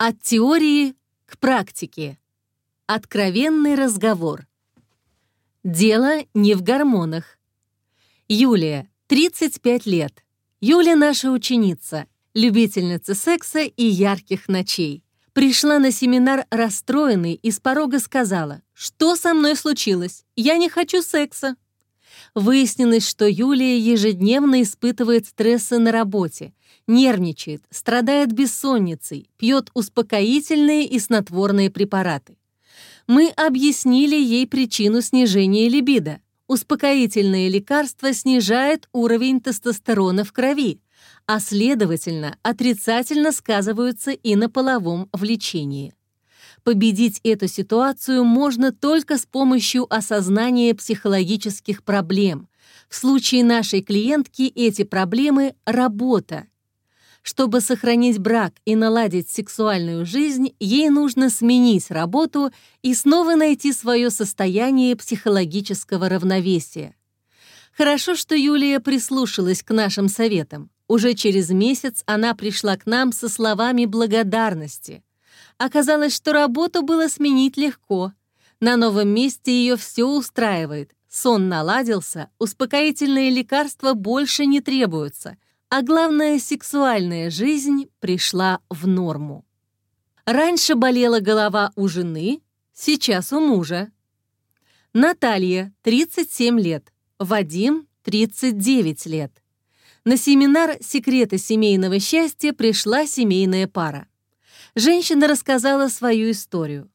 От теории к практике. Откровенный разговор. Дело не в гормонах. Юлия, 35 лет. Юля наша ученица, любительница секса и ярких ночей. Пришла на семинар расстроенной и с порога сказала, что со мной случилось, я не хочу секса. Выяснилось, что Юлия ежедневно испытывает стрессы на работе, нервничает, страдает бессонницей, пьет успокоительные и снотворные препараты. Мы объяснили ей причину снижения либидо. Успокоительные лекарства снижают уровень тестостерона в крови, а следовательно, отрицательно сказываются и на половом влечении. Победить эту ситуацию можно только с помощью осознания психологических проблем. В случае нашей клиентки эти проблемы – работа. Чтобы сохранить брак и наладить сексуальную жизнь, ей нужно сменить работу и снова найти свое состояние психологического равновесия. Хорошо, что Юлия прислушалась к нашим советам. Уже через месяц она пришла к нам со словами благодарности – Оказалось, что работу было сменить легко. На новом месте ее все устраивает. Сон наладился, успокоительные лекарства больше не требуются, а главное, сексуальная жизнь пришла в норму. Раньше болела голова у жены, сейчас у мужа. Наталья, 37 лет, Вадим, 39 лет. На семинар «Секреты семейного счастья» пришла семейная пара женщина рассказала свою историю.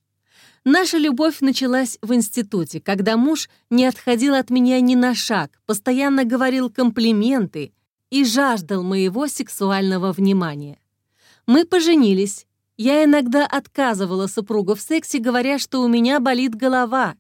Наша любовь началась в институте, когда муж не отходил от меня ни на шаг, постоянно говорил комплименты и жаждал моего сексуального внимания. Мы поженились. Я иногда отказывала супругу в сексе, говоря, что у меня болит голова.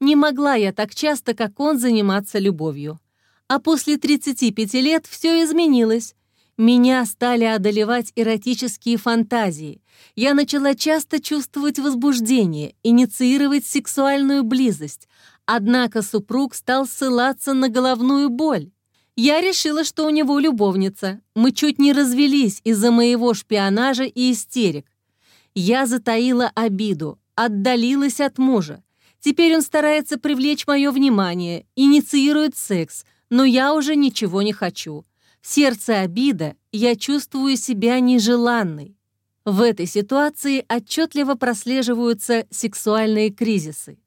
Не могла я так часто, как он, заниматься любовью. А после 35 лет все изменилось. Меня стали одолевать эротические фантазии. Я начала часто чувствовать возбуждение, инициировать сексуальную близость. Однако супруг стал ссылаться на головную боль. Я решила, что у него любовница. Мы чуть не развелись из-за моего шпионажа и истерик. Я затаила обиду, отдалилась от мужа. Теперь он старается привлечь мое внимание, инициирует секс, но я уже ничего не хочу сердце обида, я чувствую себя нежеланной. В этой ситуации отчетливо прослеживаются сексуальные кризисы.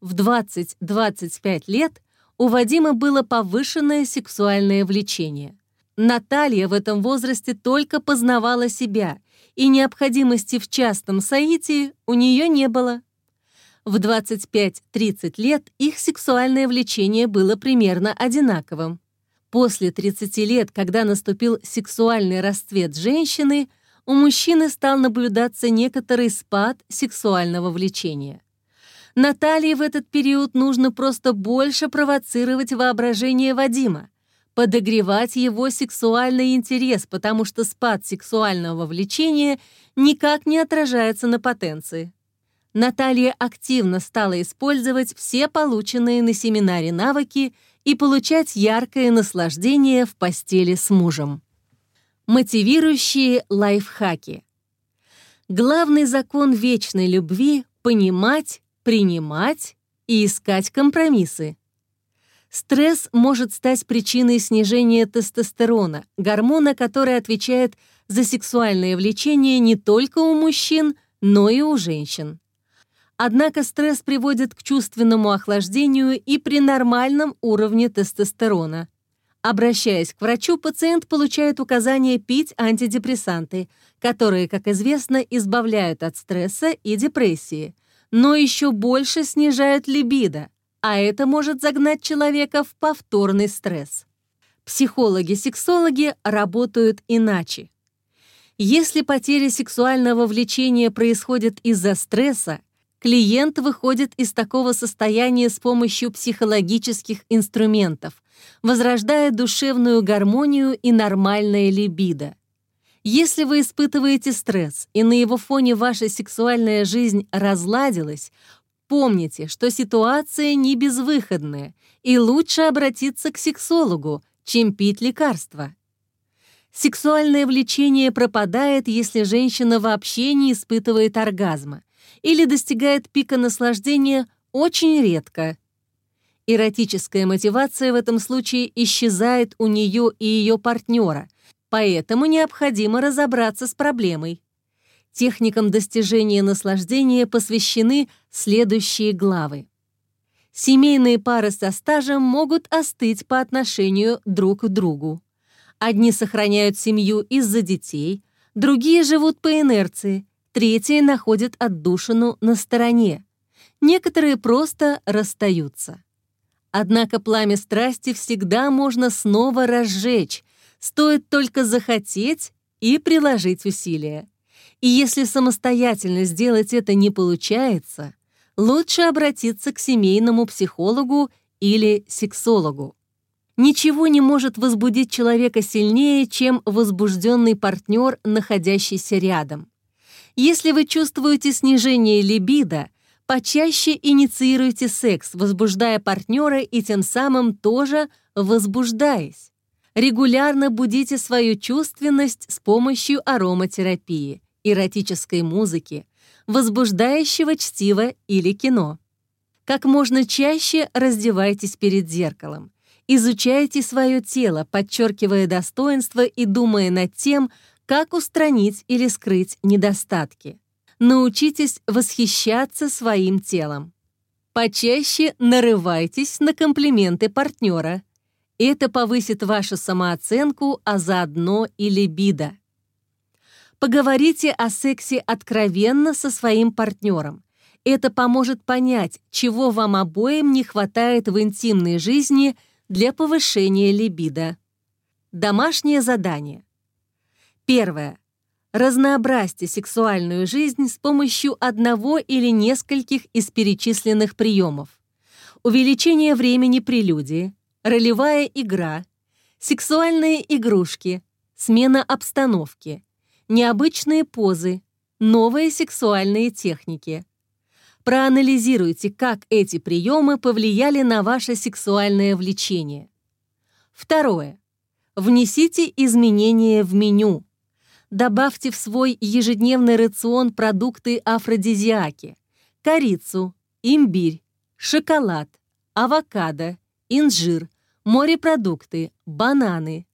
В 20-25 лет у Вадима было повышенное сексуальное влечение. Наталья в этом возрасте только познавала себя, и необходимости в частном соитии у нее не было. В 25-30 лет их сексуальное влечение было примерно одинаковым. После 30 лет, когда наступил сексуальный расцвет женщины, у мужчины стал наблюдаться некоторый спад сексуального влечения. Наталье в этот период нужно просто больше провоцировать воображение Вадима, подогревать его сексуальный интерес, потому что спад сексуального влечения никак не отражается на потенции. Наталья активно стала использовать все полученные на семинаре навыки и получать яркое наслаждение в постели с мужем. Мотивирующие лайфхаки. Главный закон вечной любви — понимать, принимать и искать компромиссы. Стресс может стать причиной снижения тестостерона, гормона, который отвечает за сексуальное влечение не только у мужчин, но и у женщин. Однако стресс приводит к чувственному охлаждению и при нормальном уровне тестостерона. Обращаясь к врачу, пациент получает указание пить антидепрессанты, которые, как известно, избавляют от стресса и депрессии, но еще больше снижают либидо, а это может загнать человека в повторный стресс. Психологи-сексологи работают иначе. Если потеря сексуального влечения происходит из-за стресса, клиент выходит из такого состояния с помощью психологических инструментов, возрождая душевную гармонию и нормальное либидо. Если вы испытываете стресс, и на его фоне ваша сексуальная жизнь разладилась, помните, что ситуация не безвыходная, и лучше обратиться к сексологу, чем пить лекарства. Сексуальное влечение пропадает, если женщина вообще не испытывает оргазма или достигает пика наслаждения очень редко. Эротическая мотивация в этом случае исчезает у нее и ее партнера, поэтому необходимо разобраться с проблемой. Техникам достижения наслаждения посвящены следующие главы. Семейные пары со стажем могут остыть по отношению друг к другу. Одни сохраняют семью из-за детей, другие живут по инерции, третьи находят отдушину на стороне. Некоторые просто расстаются. Однако пламя страсти всегда можно снова разжечь, стоит только захотеть и приложить усилия. И если самостоятельно сделать это не получается, лучше обратиться к семейному психологу или сексологу. Ничего не может возбудить человека сильнее, чем возбужденный партнер, находящийся рядом. Если вы чувствуете снижение либидо, почаще инициируйте секс, возбуждая партнера и тем самым тоже возбуждаясь. Регулярно будите свою чувственность с помощью ароматерапии, эротической музыки, возбуждающего чтива или кино. Как можно чаще раздевайтесь перед зеркалом. Изучайте свое тело, подчеркивая достоинства и думая над тем, как устранить или скрыть недостатки. Научитесь восхищаться своим телом. Почаще нарывайтесь на комплименты партнера. Это повысит вашу самооценку, а заодно и либидо. Поговорите о сексе откровенно со своим партнером. Это поможет понять, чего вам обоим не хватает в интимной жизни – для повышения либидо. Домашнее задание. Первое. Разнообразьте сексуальную жизнь с помощью одного или нескольких из перечисленных приемов. Увеличение времени прелюдии, ролевая игра, сексуальные игрушки, смена обстановки, необычные позы, новые сексуальные техники – Проанализируйте, как эти приемы повлияли на ваше сексуальное влечение. Второе. Внесите изменения в меню. Добавьте в свой ежедневный рацион продукты афродизиаки, корицу, имбирь, шоколад, авокадо, инжир, морепродукты, бананы.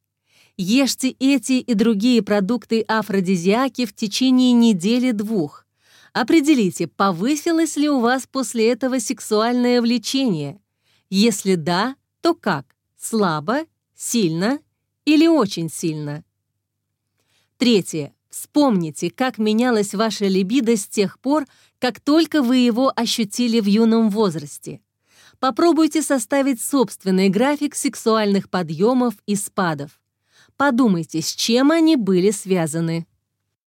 Ешьте эти и другие продукты афродизиаки в течение недели-двух – Определите, повысилось ли у вас после этого сексуальное влечение. Если да, то как? Слабо, сильно или очень сильно? Третье. Вспомните, как менялась ваша либидо с тех пор, как только вы его ощутили в юном возрасте. Попробуйте составить собственный график сексуальных подъемов и спадов. Подумайте, с чем они были связаны.